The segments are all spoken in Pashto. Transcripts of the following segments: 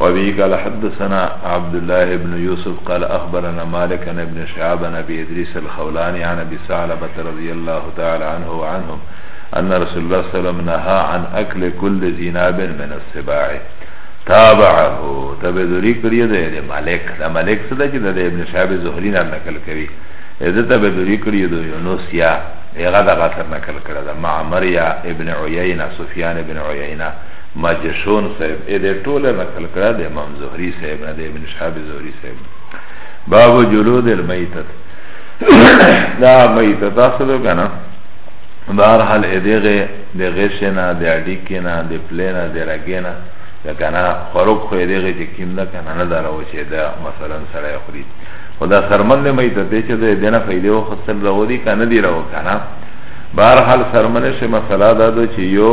وابي قال حدثنا عبد الله بن يوسف قال أخبرنا مالك عن ابن شعاب عن أبي إدريس الخولاني عن أبي ثعلبة رضي الله تعالى عنه وعنهم أن رسول الله صلى الله عليه وسلم نهى عن أكل كل ذي ناب من السباع تابعه تبع ذري کړی دی د مالک د مالک سره چې د ابن شعاب زهري نه نقل کوي اذا تبع ذري کړی دی یونس یا هغه دغه سر نکل کړه ده معمر یا ابن عیینه سفیان ابن عیینه ماجشون صاحب اې دې ټوله نقل کړه د امام زهري صاحب نه د ابن شهاب زهري صاحب باب جلود المیتت دا میتت اصلو کنه بهر حال اې دغه د غشنه د اډیکنه د پلینه د رګینه دا کنه خروق خو یې دغه چې کیم ده کنه نه دا راو چې دا مثلا سړی خوري خدا سرمن نه مې ته دې چې دې دنه فائدې او خسل راو دي کنه دی راو کنه بهر حال سرمن شه مسله دا ده چې یو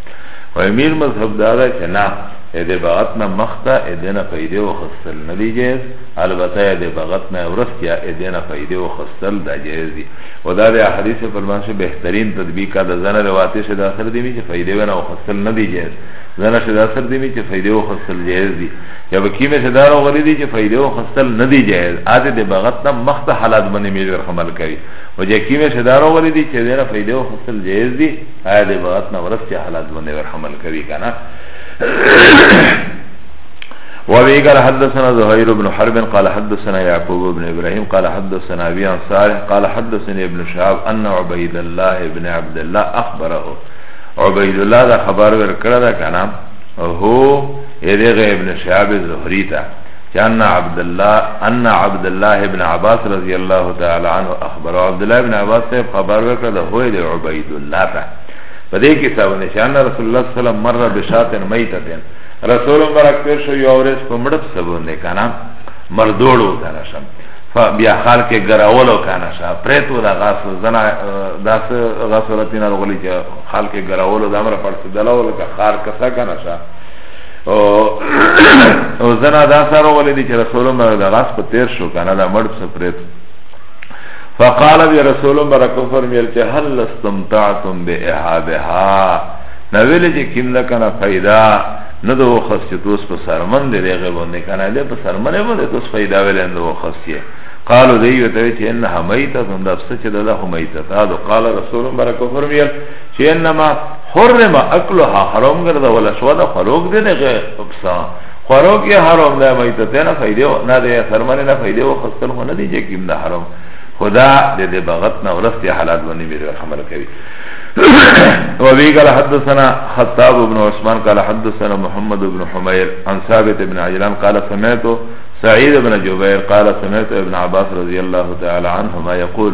و امیر مذهب دادا چه نا اده بغت نا مختا اده نا پیده و خستل ندی جائز البته اده بغت نا ورستیا اده نا پیده و خستل دا جائز دی و دا ده حدیث فرمان شه بهترین تدبیق دا زن رواتش دا اثر دیمی چه پیده و نا و خستل ندی جائز زن شه دا اثر دیمی چه پیده و خستل جائز دی یا بکیمه شه دارو غلی دی چه پیده و خستل ندی جائز اده ده بغت نا مختا حالات بنی میجور خمل کری و جکیمه شه دارو غلی دی چه ده نا پیده و خستل جائز دی آیا د عبادت نه ورسته حالات باندې ور حمل کوي کنه وابي قال حدثنا زهير بن حرب قال حدثنا يعقوب بن ابراهيم قال حدثنا ابي عن صالح قال حدثني ابن شهاب ان عبيد الله بن عبد الله اخبره عبيد الله دا خبر ورکړه دا کنه هو اذا ابن شهاب الزهري ته چې ان عبد الله ان عبد الله ابن عباس رضی الله تعالی عنه اخبر عبد الله ابن عباس صاحب خبر ورکړ د هو د عبید الله ته په دې کې څو نشان رسول الله صلی الله علیه وسلم مره بشاتن میتتن رسول مبارک پیر شو یو ورځ په مړب سبونه کنه مردوړو کنه شم بیا خال کې ګراولو کنه شا پرېتو دا غاس زنا داس غاسرتین الغلی چې خال کې ګراولو د امر پر څه دلاول کا خار کسا کنه شا او زنا دا سره ولې دي چې رسول الله د غاس په تیر شو کنه دا مړ څه پرېت فقال بي رسول الله برکو فرمیل چې هل استمتعتم باهابها نو ویل چې کیم نه کنه فائدہ نه د وخص چې توس په سرمن دی لغه باندې کنه له په سرمن باندې توس فائدہ ویل نه وخص یې قالو دیو ته چې انها میته هم د افسه چې دغه میته تا قال رسول الله برکو فرمیل چه انما حرم اکلها حرام گرده ولا شواده خروک ده ده غیر اکسا خروک یا حرام ده میتته نه فیده و نه ده سرمانه نه فیده و خستل خو نه دیجه کم ده حرام خدا ده ده بغت نه ورست یا حالات بنی میره حمل کوي وبي قال حدثنا خطاب بن عثمان قال حدثنا محمد بن حمير عن ثابت بن عجلان قال سمعت سعيد بن جبير قال سمعت ابن عباس رضي الله تعالى عنهما يقول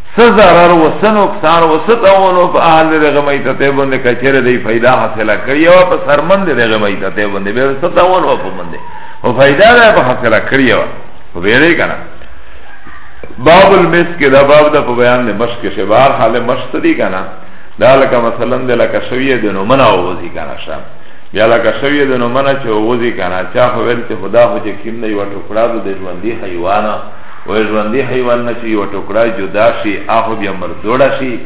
سه ضرر و سه نقصان و سه تاونو پا احل ده رغم ایتاته بنده کچر ده فیده حاصله کری و پا سرمند ده رغم ایتاته بنده بیره سه تاون و پا بنده و فیده ده پا حاصله کری و و بیره کنا باب المسک ده باب ده پا بیان ده مشک شه بار حال مشک دی کنا ده لکه مثلا ده لکه شویه ده نو منا و وزی کنا شا بیا لکه شویه ده نو منا چه و وزی کنا چا خویل چه خدا خو چه کم ده یو ٹکڑا ده ده جواندی حیوانا و ژوندی حیوان نه چی و ټوکړه جدا شي اخو بیا مردوړه شي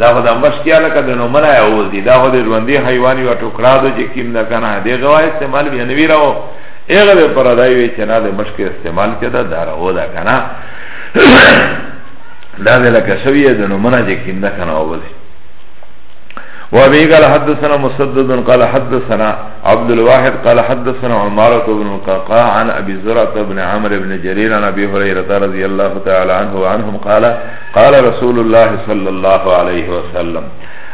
دا خو د امبس کیا لکه د نومنه اوزی دا خو د ژوندی حیوان و ټوکړه دو چې کیم نه کنه دی غوا استعمال بیا نوی راو ایغه به پر دای وی چې نه د مشکل استعمال کده دا راو دا کنه دا د لکه شوی د نومنه چې کیم نه کنه اوزی وابي قال حدثنا مسدد قال حدثنا عبد الواحد قال حدثنا عمارة بن القعقاع عن أبي زرعة بن عمرو بن جرير عن أبي هريرة رضي الله تعالى عنه وعنهم قال قال رسول الله صلى الله عليه وسلم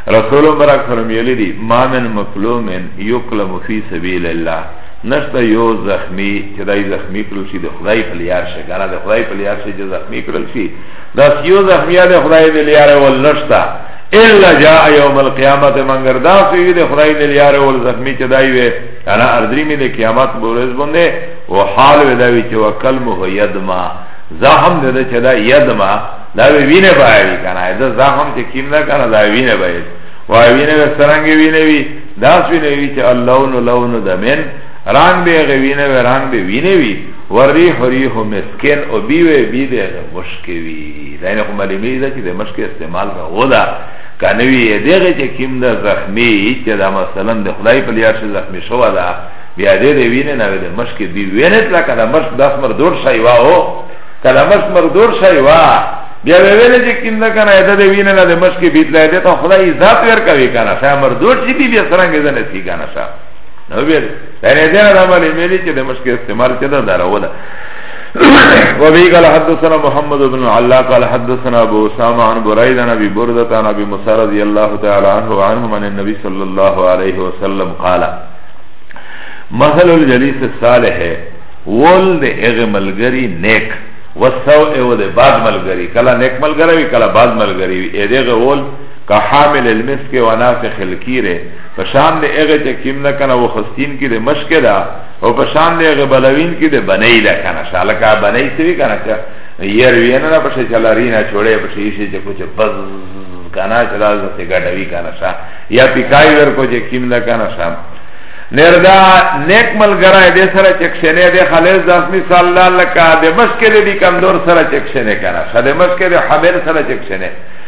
رسول مبارک فرمیلی دی ما من مفلوم یقلم فی سبیل الله نشتا یو زخمی چه دای زخمی کرل شی ده خدای پلیار شه گانا ده خدای پلیار شه چه زخمی کرل شی داس یو زخمی ده خدای پلیار ول نشتا الا جاء يوم القيامت منگر دا سوی ده خدای نه یار ول زخمی چه دای وی انا اردری می ده قیامت بورز بنده و حال وی داوی چه وکلمه یدما زخم ده ده چه دا یدما دا وی وینه بایوی کنا ده زخم چه کیم ده کنا دا وینه بایوی و وینه وی سرنگ وینه وی دا سوی نه وی چه اللون لون دمن رنگ به غوینه و رنگ به وینه وی و ریح ریح مسکن و بیوه بیده مشکوی داینه خو معلومی ده چه ده مشک استعمال را او ده کنوی دیغه چه کم ده زخمی چه ده مثلا ده خدای پلیارش زخمی شو ده بیا ده ده وینه نوی ده مشک دی وینه تلا که ده مشک دست مردور شایوا او که ده مشک مردور شایوا بیا به ویل چې کیم نه کنه اته دی وینه نه د مش کې بیت لای دی ته خدای ذات ور کوي کنه شا مردود شي بیا سرنګ زنه سی کنه شا نو بیا دا نه دی عمل ملي چې د مش کې استعمال کړه دا راوله وبه قال حدثنا محمد بن علا قال حدثنا ابو اسامه عن بريد عن ابي برده عن ابي موسى رضي الله تعالى عنه وعنهم عن النبي صلى الله عليه وسلم قال مثل الجليس الصالح ولد اغ ملګری نیک وسو او د بعد ملګری کلا نیک ملګری وی کلا بعد ملګری وی اېدغه ول کا حامل المسک و نافخ الکیره پشان د اغه چې کیم نه کنه و خستین کی د مشکره او پشان دی اغی بلوین کی دی بنی دا کانا شا لکا بنی سوی کانا چا یر وینا را پشه چا لرینا چوڑه پشه ایشی چا کچه بز کانا چا دا زسی گڑوی کانا شا یا پیکای ور کچه کم دا کانا شا نردا نیک ملګری دې سره چکشنه دې خالص داس مثال لکه د مشکل دې کمزور سره چکشنه کنه سره مشکل حامل سره چکشنه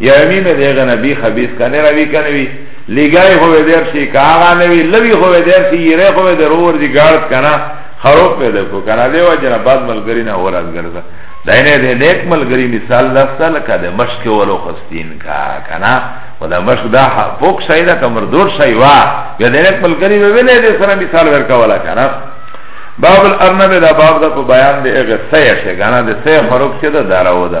یعنی نه دیگه نبی خبیث کنه روی کنه وی لگای خوی دیر شی که آغا نوی لوی خوی دیر شی یره خوی دیر اوور دی گارد کنه خروب پیدا کو کنه دیو جنا بعد ملگری نه اوراد گرده دینه ده نیک ملگری مثال دستا لکه ده مشک ولو خستین کا کنه و ده مشک ده فوق شای ده که مردور شای وا یا ده نیک ملگری ببینه ده سره مثال ورکا ولا کنه باب الارنب ده باب ده پو بیان ده اغه سیشه کنه ده سیه خروب چه ده دارو ده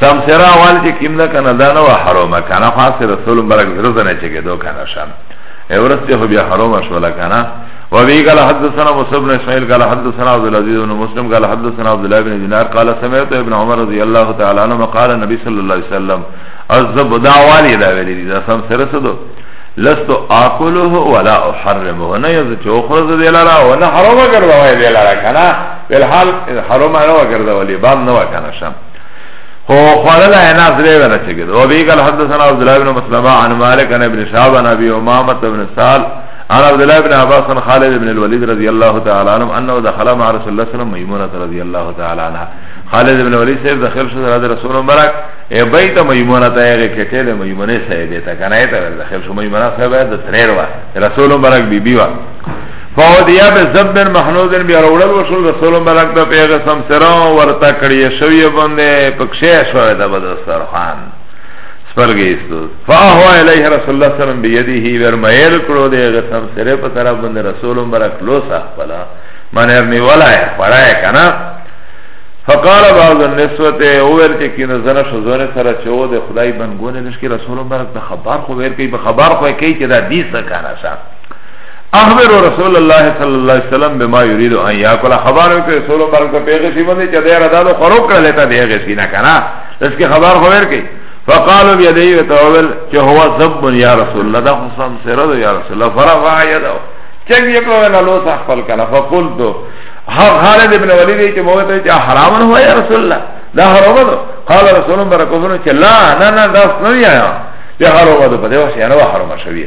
سمسرا وال چې کیم ده کنه دا نه و حرامه کنه خاص رسول مبارک زړه زنه چې کېدو کنه شان اورسته خو بیا حرامه شوله کنه وابي قال حدثنا مصعب بن اسماعيل قال حدثنا عبد العزيز بن مسلم قال حدثنا عبد الله بن دينار قال سمعت ابن عمر رضي الله تعالى عنه قال النبي صلى الله عليه وسلم عذب دعوالي دا ویلی دی دا سم سره سدو لست اكله ولا احرمه نه یز چې خرز دی لاره او نه حرامه کړو دی لاره کنه په الحال حرام نه وګرځولې باب نه وکنه شم خو خلل انا درې ولا چګد او بي قال حدثنا عبد الله بن مسلمه عن مالك عن ابن شهاب عن ابي امامه بن سال عن عبد الله بن عباس عن خالد بن الوليد رضي الله تعالى عنه انه دخل مع رسول الله صلى الله عليه وسلم ميمونه رضي الله تعالى عنها خالد بن الوليد صاحب دخل شو حضرت رسول مبارك اي بيت ميمونه ته هغه کټه له ميمونه صاحب ته کنه ته دخل شو ميمونه صاحب د تریر وا رسول مبارک بي بي وا فودیا به زب بن محنود بن بیاروړل وشل رسول مبارک د پیغه سم سره ورته کړی شوی باندې پکشه شوی د بدر سرخان سپرګی استو فاهو الیه رسول الله صلی الله علیه وسلم بيدیه ورمایل کړو د غسم سره په طرف باندې رسول مبارک لوس خپل من ارنی ولا پړای کنا فقال بعض النسوه اول چې کینه زنه شزونه سره چو د خدای بنګونه لشکې رسول مبارک ته خبر خو ور کوي به خبر خو کوي چې دا دې څه کنه اخبر رسول الله صلی الله علیه وسلم بما یرید ان یاکل خبر کو رسول پر کو پیغه سی باندې چې دیر دالو خرو کړه لته دیغه سی نه کنه اس کی خبر خبر کی فقالوا بيديه وتول چې هو ذب یا رسول الله دا حسام سره دو یا رسول الله فرفع يده چنګ یې کړو نه لو صح خپل کړه فقلت هر خالد ابن ولید چې موږ ته چې حرام نه وای رسول الله دا حرام ده قال رسول الله برکوونه چې لا نه نه دا نه یا یا حرام ده په دې وسه نه حرام شوی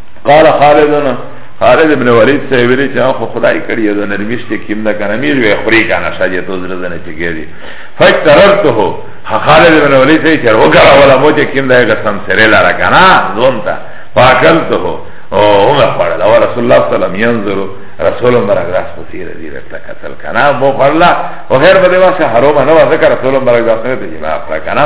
قال خالدنا خالد ابن ولید سے ویلی چا خو خدای کړی یو نرمیش ته کیم نه کنه میر وی خوري کنه شاجه تو زره نه چګیری فکررت هو خالد ابن ولید سے چر وګړه ولا مو چې کیم دایګه سم سره لاره کنه زونتا فاکلت هو او هغه خړل او رسول الله صلی الله علیه وسلم ينظر رسول مبارک راس پسیر دی رتا قتل کنا مو خړلا او غیر بده واسه حرام نه واسه رسول مبارک راس نه دی ما خړ کنا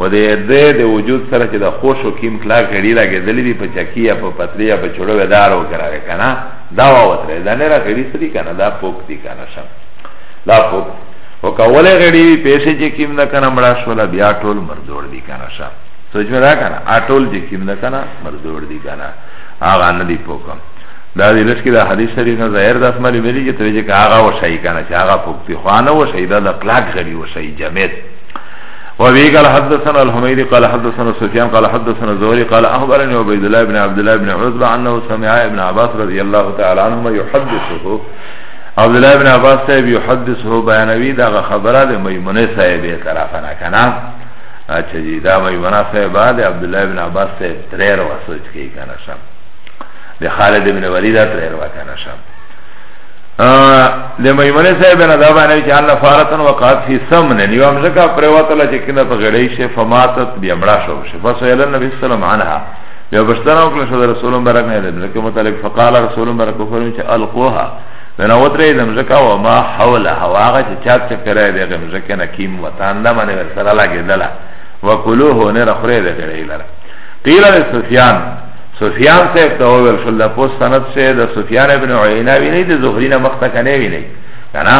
و د دې د وجود سره چې د خوش او کیم کلاک غړي لګېدلې دي په چکی یا په پتلی یا په چړو ودار وکړه کنه دا وتره دا نه را غړي سړي کنه دا پوک دي کنه شم دا پوک او کوله غړي پیسې چې کیم نه کنه مړه شول بیا ټول مردور دي کنه شم سوچ مې را کنه اټول چې کیم نه کنه مردور دي کنه هغه نه دی پوکم دا دې لږ کې دا حدیث شریف نه ظاهر د اسماء ملي چې ته چې هغه وشي کنه چې هغه پوک دي خو نه وشي دا د کلاک غړي وشي جمعیت وابي قال حدثنا الحميدي قال حدثنا سفيان قال حدثنا الزهري قال أخبرني عبيد الله بن عبد الله بن عزبة أنه سمع ابن عباس رضي الله تعالى عنهما يحدثه عبد الله بن عباس صاحب يحدثه بيانوي دا خبره د ميمونه صاحب طرفنا کنا اچھا جی دا ميمونه صاحب بعد عبد الله بن عباس صاحب ترير وسوچ کی کنا شام د خالد بن ولید ترير وکنا شام د میمنه صاحب نه دا باندې چې الله فارتن وقات فی سمن یو امزکا پرواتل چې کنه په غړې شي فماتت بیا مړه شو شي فسئل النبی صلی الله علیه وسلم عنها بیا بشتنه وکړه شو رسول برک نه دې لکه متعلق فقال رسول برک فرمایي چې القوها بنا وترې د مزکا و ما حولها واغه چې چا چې کرای دې د مزکا نه کیم وطن دا باندې سره لاګې دلا وکلوه نه رخره دې غړې لره قیل سفیان سفیان صاحب ته وویل شل د پوس سند شه د سفیان ابن عینه ویني د زهری نه مخته کنه ویني کنه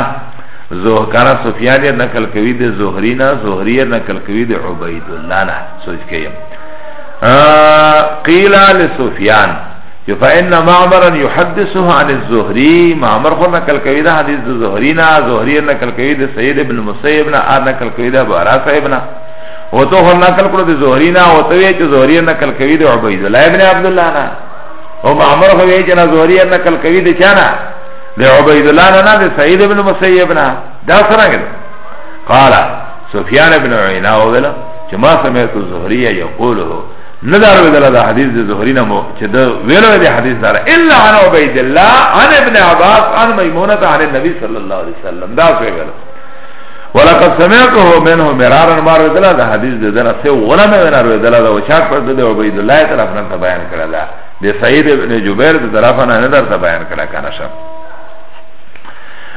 زه کنه سفیان یې نقل کوي د زهری نه زهری یې نقل کوي د عبید الله نه سوچ کیم قیل لسفیان جو فإن معمرا يحدثه عن الزهري معمر خو نقل کوي دا حدیث د زهری نه زهری نقل کوي د سید ابن مسیب نه نقل کوي د بارا صاحب نه او تو هم نقل کړو د زهری نه او ته وی چې زهری نقل کوي د عبید الله ابن عبد الله نه او معمر خو وی چې نه زهری نقل کوي د چانه د عبید الله نه نه د سعید ابن مسیب نه دا څنګه قال سفیان ابن عینا او ویل چې ما سمعت زهری یقوله ندار ویل دا حدیث د زهری نه مو چې دا ویل د حدیث دار الا عن عبید الله عن ابن عباس عن میمونه عن النبي صلی الله علیه وسلم دا څه ویل ولقد سمعته منه مرارا ما روي دلا ده حديث ده دنا سه ولا ما ونا روي دلا ده وشاك پر ده عبيد الله طرف نه بيان کړه ده د سعيد ابن جبير ده طرف نه نه درته بيان کړه کنه شپ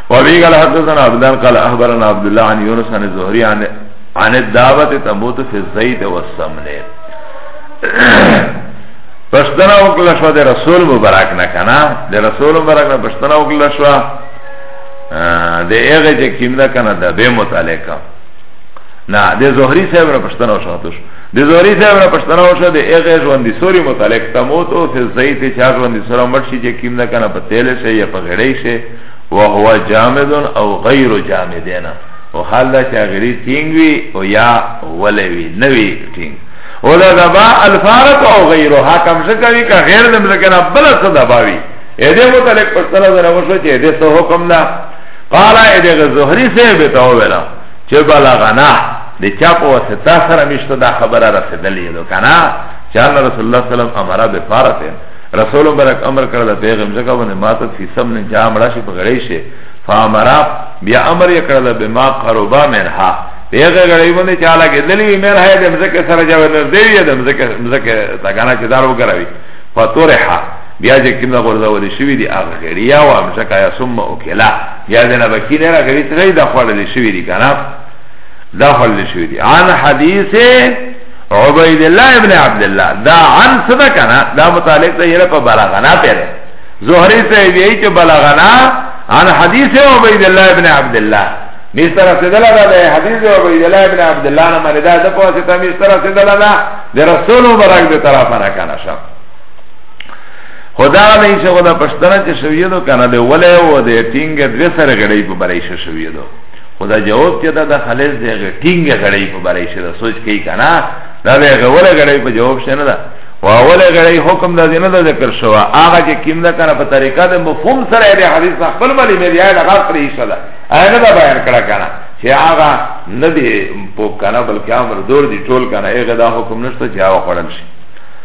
وابي قال حدثنا عبد الله قال اخبرنا عبد الله عن يونس عن الزهري عن عن الدعوه تموت في الزيت والسمن پښتنه وکړه شو د رسول مبارک نه کنه د رسول مبارک نه پښتنه وکړه شو ده اغه چه کم ده کنه ده به متعلقه نه ده زهری صاحب را پشتنه شو حتوش ده زهری صاحب را پشتنه شو ده اغه جواندی سوری متعلق تموت او فی زیت چه جواندی سورا مرشی چه کم ده کنه پا تیل شه یا پا غیره شه و هو جامدون او غیر جامدینه و حال ده چه غیری تینگ وی و یا ولی وی نوی تینگ و ده دبا الفارق او غیره حکم شکوی که غیر دمزکنه بلا صدباوی ایده متعلق پشتنا دنه وشو چه ایده سو حکم دا قالا ایده غ زهری سه بیتاو بلا چه بلغنا ده چا پا وسطا سر مشتا دا خبر رسدلی دو کنا چه اللہ رسول اللہ سلام امرا بفارت رسول برک امر کرده پیغم زکا ونه ماتت فی سمن چه امرا شی پا غریشه فامرا بیا امر یکرده بما قربا منها پیغه غړی باندې چاله کې دلی مې راځي د مزکه سره جوړ نه دی د مزکه مزکه تا غانا چې دار وګراوي فطرحه بیا چې کوم غورځول شوی دی هغه غړي یا وام شکا یا ثم اوکلا بیا دنه بکی نه راغلی چې دا خوړل شوی دی کنه دا خوړل شوی دی عن حدیث عبید الله ابن عبد الله دا عن صدا کنه دا متعلق دی په بلغنا پر زهری صاحب یی چې بلغنا عن حدیث عبید الله ابن عبد الله مستر سدلا دا ده حدیث او عبد الله ابن عبد الله نه مردا ده په واسطه مستر سدلا دا ده رسول مبارک ده طرفه نه کنه شم خدا علی چې ولا پښتنه چې شوی دو کنه دی ولې و دې ټینګ دې سره غړې په برای شو شوی دو خدا جواب چې دا د خالص دې ټینګ غړې په برای شو سوچ کوي کنه دا دې غوړې غړې په جواب شنه ده و اول غړی حکم د دینه د ذکر شو هغه چې کیم نه کنه په طریقه د مفهوم سره د حدیث خپل ملي مې دی هغه پرې شل اینه دا بیان کړه کنه چې هغه نه دی په کنه بلکې امر دور دی ټول کنه هغه دا حکم نشته چې هغه خړل شي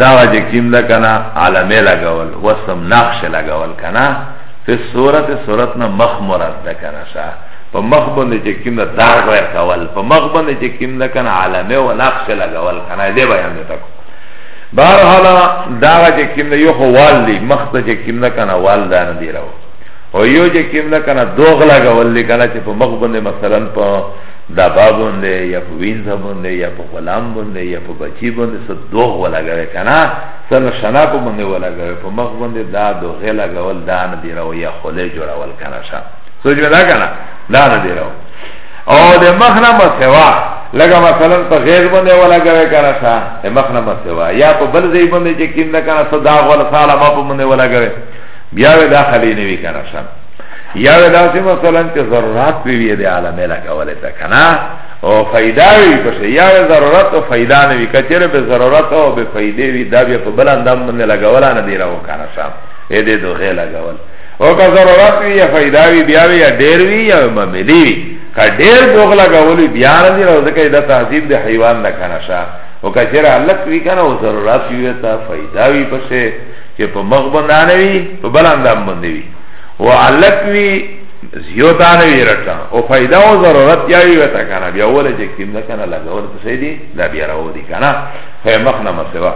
داغا چه کم ده کنا علمه لگول وسم نقش لگول کنا فی صورت صورتنا مخ مراد ده کنا شا پا مخ بنده چه کم ده داغ ویر کول پا مخ بنده چه کم ده کنا علمه و نقش لگول کنا ده بیان ده تکو بار حالا داغا چه کم ده یو خو وال دی مخ ده چه کم ده کنا وال ده ندی رو او یو چه کم ده کنا دوغ لگول دی کنا چه پا مخ بنده مثلا پا دا با بنده یا په وینځه بنده یا په غلام بنده یا په بچی بنده څه دوغ ولګوي کنه څه نشنا په بنده ولګوي په مخ بنده دا دوغه لګول دا نه دی راو یا خله جوړول کنه شه سوچ ولا کنه دا نه دی راو او د مخ نه مسوا لګه مثلا په غیر بنده ولګوي کنه شه د مخ نه مسوا یا په بل ځای بنده چې کیندا کنه څه دا غول سالا ما په بنده ولګوي بیا دا خلی نه وی کنه شه یا داسی مثلا چه ضرورات بیوی دی عالمه لکولی تا کنا او فیده وی پشه یا ضرورت و فیده نوی کچره به ضرورت و به فیده وی دا بیا پا بلند دم بنده لگولا ندی رو کانا شام ایده دو غی لگول او که ضرورت وی یا فیده وی بیا وی یا دیر وی یا مملی وی که دیر دوغ لگولی بیا ندی رو زکر ایده تحضیب دی حیوان دا کانا شام او کچره علق وی کانا و ضرورت وی تا فیده وی پشه چه پا مغ بندانه وی پا بل اندام بنده وی و علک وی زیوتانه وی رتا و فیده و ضرورت یاوی ویتا کانا بیا اولا چه کتیم دا کانا لگا اولا تسی دی دا بیا راو دی کانا فی مخنا مسوا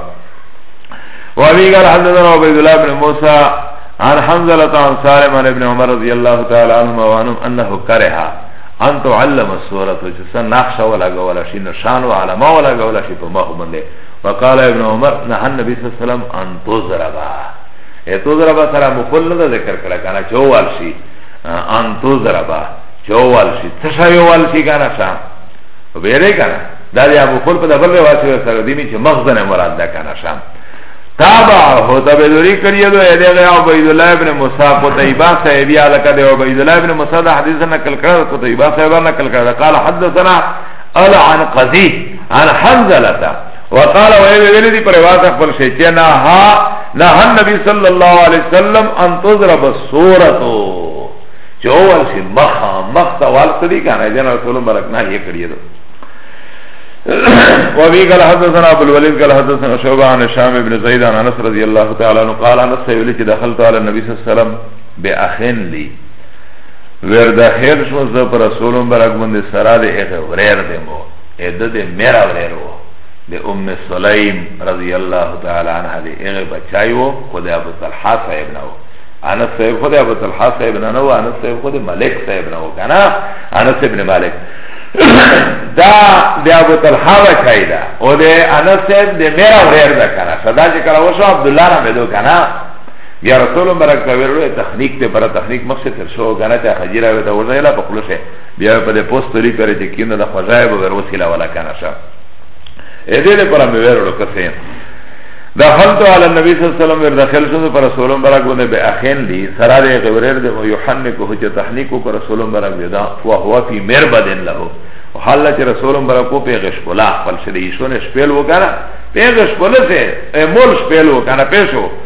و ابی قال حدثنا عبید الله بن موسیٰ عن حنزلة عن سالم عن ابن عمر رضی اللہ تعالی عنہما وانم انه کرها ان تعلم السورة چه سن نقش ولا گولا شی نشان و علماء ولا گولا شی پا مخ بنده فقال ابن عمر نهى النبي صلى الله عليه وسلم ان تضربا اي تضربا سره مخل نه ذکر کړه کنه چوال شي ان تضربا چوال شي څه شي وال شي کنه شا ویره کنه دا دی ابو خلق د بل واسي سره دی چې مخزن مراد ده کنه شا تابع هو تبذری کړی دو اې دغه عبید الله ابن موسی قتیبہ صاحب یا لکه د عبید الله ابن موسی د حدیث نقل کړه قتیبہ صاحب نقل کړه قال حدثنا العنقذي عن حنزلة وقال ويلي دي پر روایت خپل شي چې نه ها نه نبی صلی الله علیه وسلم ان تضرب الصورت چې اول شي مخ مخ ته وال کړی کنه جن رسول مبارک نه یې کړی دو وابي قال حدثنا ابو الوليد قال حدثنا شعبة عن هشام بن زيد عن انس رضي الله تعالى عنه قال انس يقول دخلت على النبي صلى الله عليه وسلم باخين لي ور داخل شو زه پر رسول مبارک باندې سره د هغه وریر دی مو اې د دې میرا وریر وو د ام سلیم رضی الله تعالی عنها د هغه بچای وو خو د ابو طلحه صاحب نه وو انس صاحب خو د ابو طلحه صاحب نه وو انس صاحب خو د ملک صاحب نه وو کنه انس ابن مالک دا د ابو طلحه بچای دا او د انس صاحب د میرا وریر دا کنه صدا چې کړه وشو عبد الله نه مې دو کنه بیا رسول مبارک ته ویلو تخنیک ته پر تخنیک مخشه تر شو غنه ته خجیره وته وځایلا په خپل شه بیا په دې پوسټ لري پر چې کینه د خدای به وروسیلا ولا کنه شه اې دې پر مې ویلو کسه دخلت على النبي صلى الله عليه وسلم ودخل شو پر رسول مبارک باندې به اخین لی سره دې غورر دې یوحنا کو چې تخنیک کو رسول مبارک ودا او هو فی مربد له حالا چې رسول مبارک کو پیغش کولا خپل شې شونه شپل وکړه پیغش کوله سه مول شپل وکړه پېښو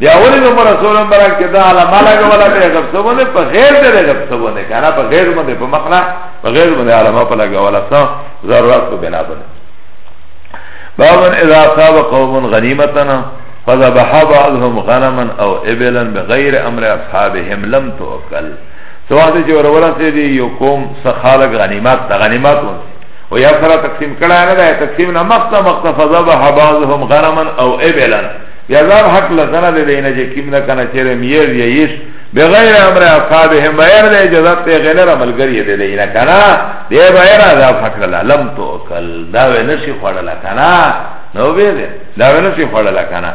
دی اولی نمبر رسول مبرک چه دا علامه لگه ولا به غب سبونه پا غیر ده غب سبونه کانا پا غیر منده پا مخنا پا غیر منده علامه پا لگه ولا سا ضرورت کو بنا بنه بابن اذا صاب قوم غنیمتنا فذبح بعضهم غنما او ابلا بغیر امر اصحابهم لم توکل سواده چه ورولا سیدی یو قوم سخالق غنیمت تا غنیمت ونسی و یا سره تقسیم کړه نه ده تقسیم نه مخته مخته فذبح بعضهم غنما او ابلا یا زان حق لزنه ده دینه جه کم نکنه چره میز یا یش بغیر امر اصحابهم بغیر ده اجازت ده غیر عملگری ده دینه کنه ده بغیر عذاب حق للا لم تو اکل داوه نشی خوڑلا کنه نو بیده داوه نشی خوڑلا کنه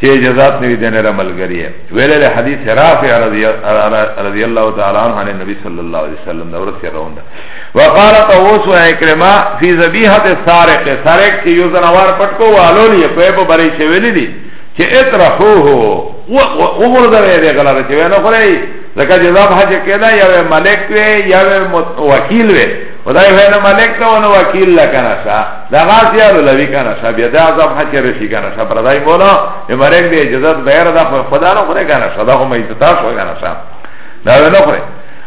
چه اجازت نوی دینه عملگری ویلی حدیث رافع رضی اللہ تعالی عنہ نبی صلی اللہ علیہ وسلم دورسی رونده وقال طاووس و اکرمه فی ذبیحت سارق سارق چې یو زنوار پټ کو والو لې په په بری شویلې دي چې اطرحوه و وګورځوي دې غلاره چې نه خوري ځکه چې ځاب حج کېدا یا ملک وي یا وکیل وي خدای وای نه ملک ته ونه وکیل لکنه شا دا غاز یارو لوي کنه شا بیا دا ځاب حج رشي کنه شا پردای مولا مرګ دې اجازه بیر دا خدای نه خوري کنه شا دا هم ایتاس وای کنه شا دا نه خوري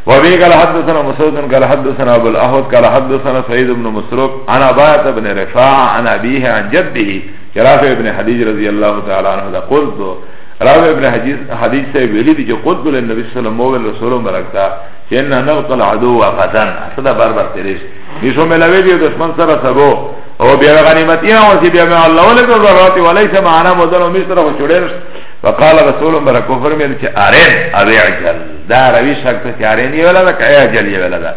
وابي قال حدثنا مسعود قال حدثنا ابو الاحوص قال حدثنا سعيد بن مسروق عن عباده بن رفاعه عن ابيه عن جده رافع بن حديج رضي الله تعالى عنه قلت رافع بن حديج حديج سے ویلی دی جو قلت للنبي صلى الله عليه وسلم رسول مرکتا کہ ان نغط العدو غزن صدا بار بار تیریش نیشو ملاوی دیو دشمن سر سبو او بیا غنیمتینا وسی بیا میں اللہ علیہ ضرورت ولیس معنا مدن و مصر و شڑیر وقال رسول مرکو فرمیل چه ارین ابیعجل دا روی شک ته چاره نه ولا دا کای اجل یې ولا دا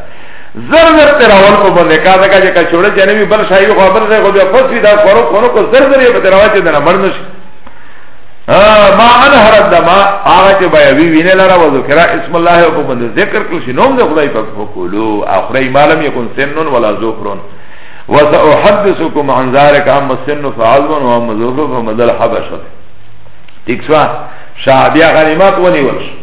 زر زر تراول کو باندې کا دا چې کا چوره جنې وی بل شای خو بل شای خو بیا فسوی دا خورو خورو کو زر زر یې په تراوه چې نه مړ نشي ما انا هر دما هغه چې بیا وی وینه لاره و ذکر اسم الله او په باندې ذکر کړو شي نوم د خدای په فقولو اخري مالم یکون سنن ولا زفرون وسأحدثكم عن ذلك عما السن فعظم وعما زفر فمدل حبشت تکسوا شعبیا غنیمات ونیول شو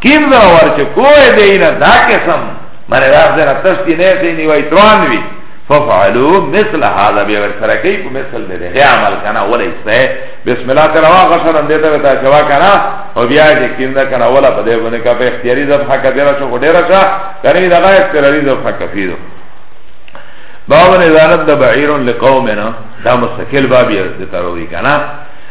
کیم دا ورچه کوئے دینا دا قسم مانے راز دینا تشتی نیسی نیوائی ترانوی ففعلو مثل هذا بیا ورسره کوي په مثل دې دې عمل کنه ولا ایسته بسم الله تعالی غشر دې ته تا چوا کنه او بیا دې کیندا کنه ولا په دې باندې کا په اختیاري ځب حق دې را شو ډیر شا کنه دا غیر اختیاري ځب حق فیدو باب نزالت د بعیر لقومنا دا مستقل باب یې دې تروي کنه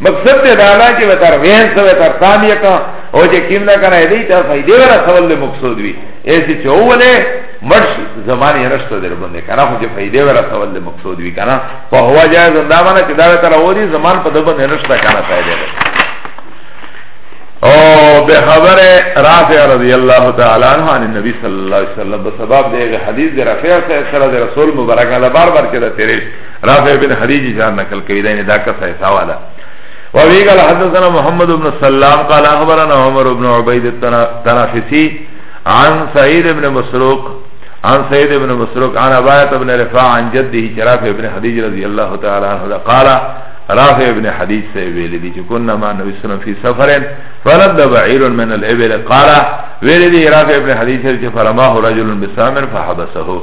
مقصد دے دانا چه وطر وین سا وطر سامیه کا او چه کم نا کنا ایدی تا فیده ورا سول لی مقصود وی ایسی چه اولی مرش زمانی رشت در بنده کنا خو چه فیده ورا سول لی مقصود وی کنا فا هوا جای زندامانا چه داوی تر او دی زمان پا دبن رشت کنا فیده ورا او به خبر رافع رضی اللہ تعالی عنہ عن النبی صلی اللہ علیہ وسلم بسباب دے حدیث دے رفیع سے رسول مبارک اللہ بار بار کده تیرے رافع بن خدیج جان نقل کوي دا نه دا کسه سواله وابي قال حدثنا محمد بن سلام قال اخبرنا عمر بن عبيد التنافسي عن سعيد بن مسروق عن سعيد بن مسروق عن ابايه بن رفاع عن جده شراف بن خديج رضي الله تعالى عنه قال رافع بن حديث ویلی دی چکونا ما نبی سلم فی سفرین فلد بعیر من الابل قال ویلی دی رافع بن حدیث چه فرماه رجل بسامر فحبسه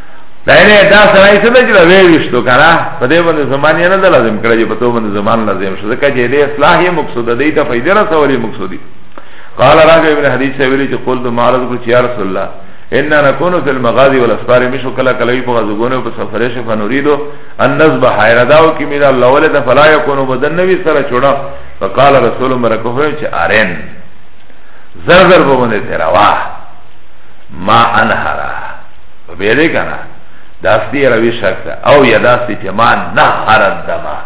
دا یعنی دا سړی څه دی چې دا ویشتو که نه په دې باندې زمان یې نه ده لازم کړی چې په تو باندې زمان لازم شو ځکه چې دې اصلاح یې مقصود دی ته فایده رسول یې مقصود دی قال راجع ابن حدیث سے ویلی چې قول تو معرض کو یا رسول الله ان نكون في المغازي والاسفار مشو کلا کلا په غزوونه په سفر شي فنريدو ان نذبح حيرداو کی میرا الله ولد فلا يكون بدن نبی سره چوڑا فقال رسول مرکو چې ارن زر زر بونه تیرا واه ما انهرا بیده کنا داس دی روی شک ده او یا داس دی چه ما نهر الدما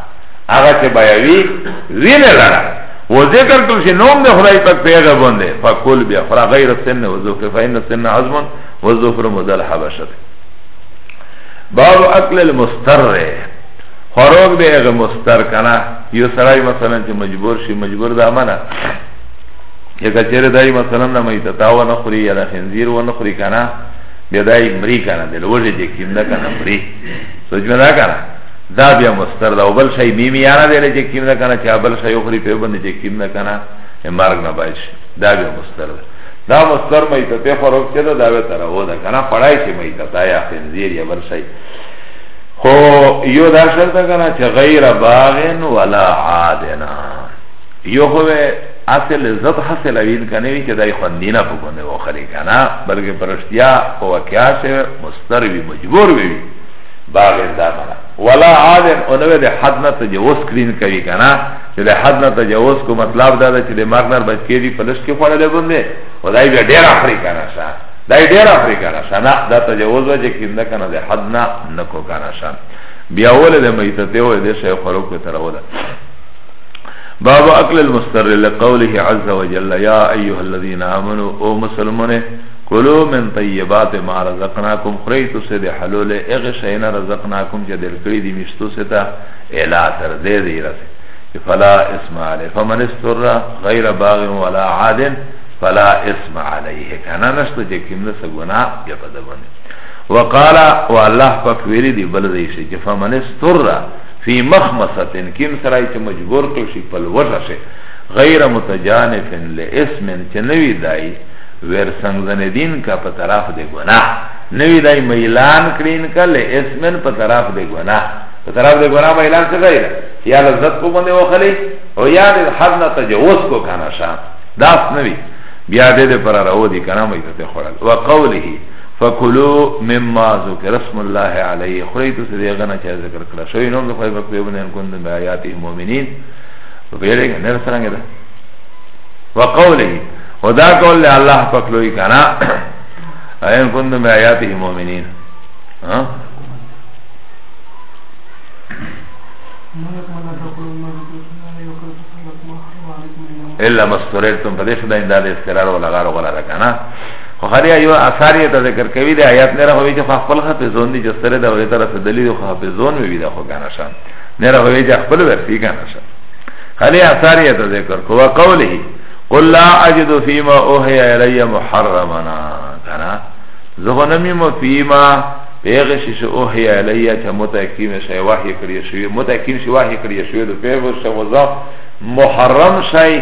اغا چه بایوی وین لرا و ذکر کل چه نوم ده خدای پاک پیغه بنده فکل بیا خرا غیر سن و زفر فین سن عظمن و زفر مدل حبشت باب اکل المستر خوروک ده اغا مستر کنا یو سرائی مثلا چه مجبور شی مجبور ده منه لکه چیرې دای مثلا نه مې تا و نه خوري یا د خنزیر و نه خوري کنه بیا دای مری کنه د لوجه چې کیم نه کنه مری سوچ مې دا کنه دا بیا مستر دا بل شي می می یاره دی چې کیم نه کنه چې بل شي خوري په باندې چې کیم نه کنه مرګ نه بایش دا بیا مستر ده دا مستر مې ته په خروج کې دا دا تر و دا کنه پړای شي مې ته تا یا خنزیر یا بل شي خو یو دا شرط کنه چې غیر باغن ولا عادنا یو خو به هسې لذت حاصلوي که نه وي چې دا یې خوندي نه په ګوندې وخوري که نه بلکې په رښتیا په واقعا شی مستر وي مجبور وي باغ دا مړه ولا عادن او نوې د حد نه تجاوز کړین کوي که نه چې د حد نه تجاوز کو مطلب دا ده چې د مرګ نه بچ کېږي په لښ کې خوړلی باندې او دا یې بیا ډېر اخري که نه شه دا یې ډېر اخري که نه شه نه دا تجاوز وه چې کینده که نه د حد نه نه کو که نه شه بیا ولې د میتتې وې د شی خوړو کې تروله باب اکل المستر لقوله عز وجل یا ایها الذین آمنو او مسلمانه کلو من طیبات ما رزقناکم خریتو سے دی حلول اغشین رزقناکم چه در کری دی مشتو سے تا الا تر دی دی رسی فلا اسم علی فمن استر غیر باغ ولا عاد فلا اسم علیه کنا نشتو چه کم دس گناہ یا پدبانی وقالا و الله پاک ویلی دی بلدیشی چه فمن استر فی مخمصتن کیم سرائی چه مجبور کل شی پل وجه شی غیر متجانفن لاسمن چه نوی دائی ورسنگ زندین کا پا طرف دی گناہ نوی دائی میلان کرین کا لاسمن پا طرف دی گناہ پا طرف دی گناہ میلان چه غیر یا لذت کو بنده وخلی او یا دی حد نا تجوز کو کانا شا داست نوی بیا دی دی پر رو دی کنا میتت خورل وقوله فکلو مما ذکر اسم الله علیه خوري تو سدی غنا چا ذکر کړه شوی نوم د خدای په کوی باندې کوند به آیات المؤمنین په ویره کې نه څنګه ده وقوله ودا قول الله فکلوی کنا اين کوند به آیات المؤمنین ها الا مستورتم پدې شدا انده استقرار ولا غار ولا کنه خاري ایو اثر یې ذکر کوي د آیات نه راوي چې خپل حافظون دي چې سره د وې تر څه دلیل خو حافظون وي دا خو کنه شان نه راوي چې خپل ورسي کنه شان خاري اثر یې ذکر کو قوله قل لا اجد فيما اوحي الي محرما کنه زه نه مې فيما پیغه شي چې اوحي الي چې متأکیم شي وحي کړی شوی متأکیم شي وحي کړی شوی د پیغه شوی محرم شي